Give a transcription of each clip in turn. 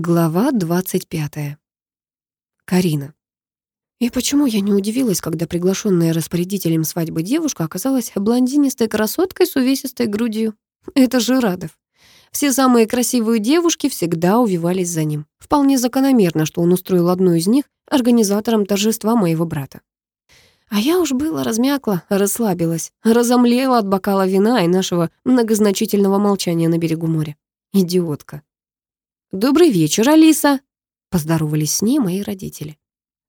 Глава 25. Карина. И почему я не удивилась, когда приглашенная распорядителем свадьбы девушка оказалась блондинистой красоткой с увесистой грудью? Это же Радов. Все самые красивые девушки всегда увивались за ним. Вполне закономерно, что он устроил одну из них организатором торжества моего брата. А я уж было размякла, расслабилась, разомлела от бокала вина и нашего многозначительного молчания на берегу моря. Идиотка. «Добрый вечер, Алиса!» — поздоровались с ней мои родители.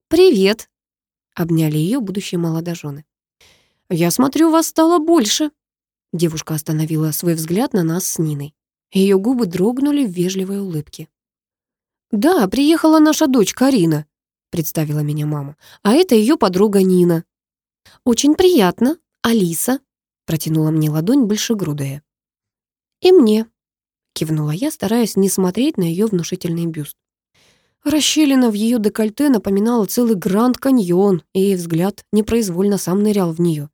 «Привет!» — обняли ее будущие молодожены. «Я смотрю, вас стало больше!» Девушка остановила свой взгляд на нас с Ниной. Ее губы дрогнули в вежливой улыбке. «Да, приехала наша дочь Карина», — представила меня мама. «А это ее подруга Нина». «Очень приятно, Алиса», — протянула мне ладонь большегрудая. «И мне», кивнула я, стараясь не смотреть на ее внушительный бюст. Расщелина в ее декольте напоминала целый Гранд-каньон, и взгляд непроизвольно сам нырял в нее.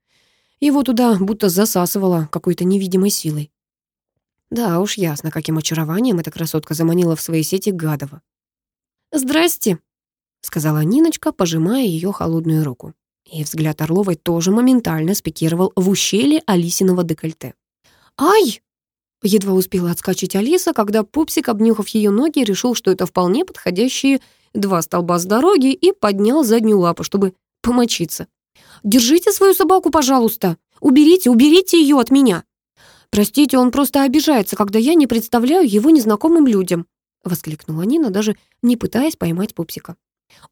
Его туда будто засасывало какой-то невидимой силой. Да уж ясно, каким очарованием эта красотка заманила в свои сети Гадова. «Здрасте», — сказала Ниночка, пожимая ее холодную руку. И взгляд Орловой тоже моментально спикировал в ущелье Алисиного декольте. «Ай!» Едва успела отскочить Алиса, когда пупсик, обнюхав ее ноги, решил, что это вполне подходящие два столба с дороги и поднял заднюю лапу, чтобы помочиться. «Держите свою собаку, пожалуйста! Уберите, уберите ее от меня!» «Простите, он просто обижается, когда я не представляю его незнакомым людям», — воскликнула Нина, даже не пытаясь поймать пупсика.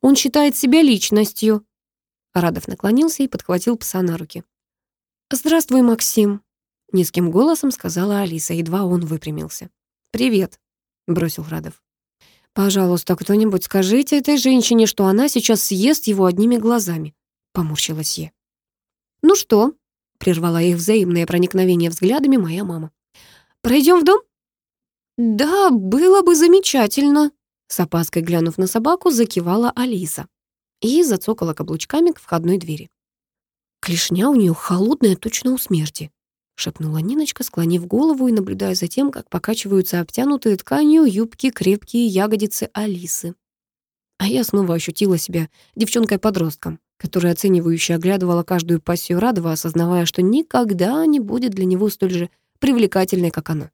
«Он считает себя личностью». Радов наклонился и подхватил пса на руки. «Здравствуй, Максим», Низким голосом сказала Алиса, едва он выпрямился. «Привет», — бросил Радов. «Пожалуйста, кто-нибудь скажите этой женщине, что она сейчас съест его одними глазами», — поморщилась я. «Ну что?» — прервала их взаимное проникновение взглядами моя мама. «Пройдем в дом?» «Да, было бы замечательно», — с опаской глянув на собаку, закивала Алиса и зацокала каблучками к входной двери. Клешня у нее холодная, точно у смерти. — шепнула Ниночка, склонив голову и наблюдая за тем, как покачиваются обтянутые тканью юбки крепкие ягодицы Алисы. А я снова ощутила себя девчонкой-подростком, которая оценивающе оглядывала каждую пассию Радова, осознавая, что никогда не будет для него столь же привлекательной, как она.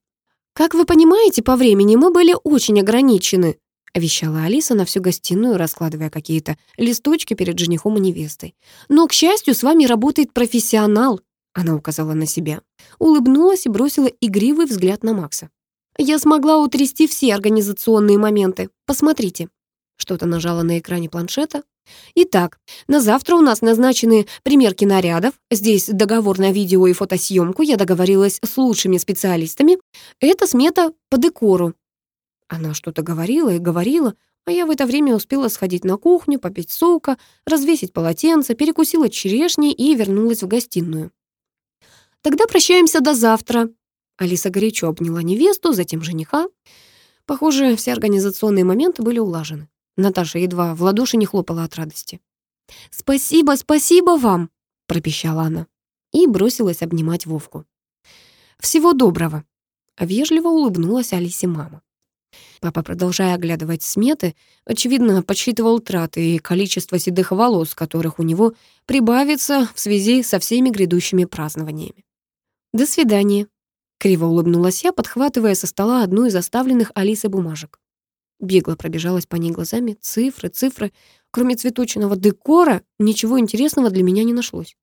«Как вы понимаете, по времени мы были очень ограничены», — вещала Алиса на всю гостиную, раскладывая какие-то листочки перед женихом и невестой. «Но, к счастью, с вами работает профессионал, она указала на себя. Улыбнулась и бросила игривый взгляд на Макса. «Я смогла утрясти все организационные моменты. Посмотрите». Что-то нажала на экране планшета. Итак, на завтра у нас назначены примерки нарядов. Здесь договор на видео и фотосъемку. Я договорилась с лучшими специалистами. Это смета по декору. Она что-то говорила и говорила, а я в это время успела сходить на кухню, попить сока, развесить полотенце, перекусила черешней и вернулась в гостиную. Тогда прощаемся до завтра». Алиса горячо обняла невесту, затем жениха. Похоже, все организационные моменты были улажены. Наташа едва в ладоши не хлопала от радости. «Спасибо, спасибо вам!» — пропищала она и бросилась обнимать Вовку. «Всего доброго!» — вежливо улыбнулась Алисе мама. Папа, продолжая оглядывать сметы, очевидно, подсчитывал траты и количество седых волос, которых у него прибавится в связи со всеми грядущими празднованиями. «До свидания», — криво улыбнулась я, подхватывая со стола одну из оставленных Алисой бумажек. Бегло пробежалась по ней глазами. Цифры, цифры. Кроме цветочного декора, ничего интересного для меня не нашлось.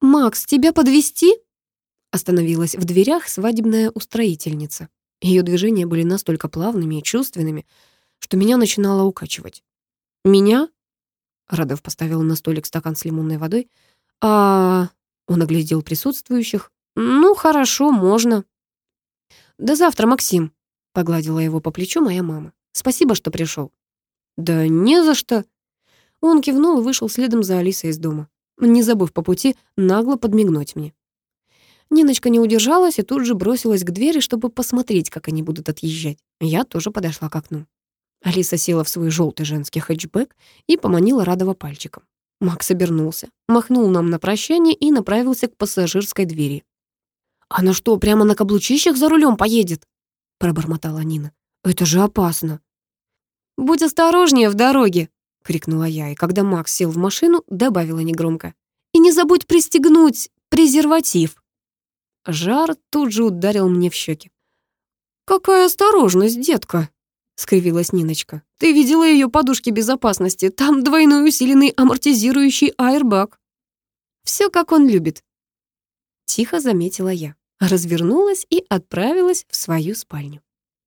«Макс, тебя подвести? Остановилась в дверях свадебная устроительница. Ее движения были настолько плавными и чувственными, что меня начинало укачивать. «Меня?» Радов поставил на столик стакан с лимонной водой. «А он оглядел присутствующих. «Ну, хорошо, можно». «До завтра, Максим», — погладила его по плечу моя мама. «Спасибо, что пришел». «Да не за что». Он кивнул и вышел следом за Алисой из дома, не забыв по пути нагло подмигнуть мне. Ниночка не удержалась и тут же бросилась к двери, чтобы посмотреть, как они будут отъезжать. Я тоже подошла к окну. Алиса села в свой желтый женский хэтчбэк и поманила Радова пальчиком. Макс обернулся, махнул нам на прощание и направился к пассажирской двери. «Она что, прямо на каблучищах за рулем поедет?» — пробормотала Нина. Это же опасно. «Будь осторожнее в дороге!» — крикнула я, и когда Макс сел в машину, добавила негромко. «И не забудь пристегнуть презерватив!» Жар тут же ударил мне в щеки. «Какая осторожность, детка!» — скривилась Ниночка. «Ты видела ее подушки безопасности? Там двойной усиленный амортизирующий аэрбаг». «Все, как он любит», — тихо заметила я, развернулась и отправилась в свою спальню.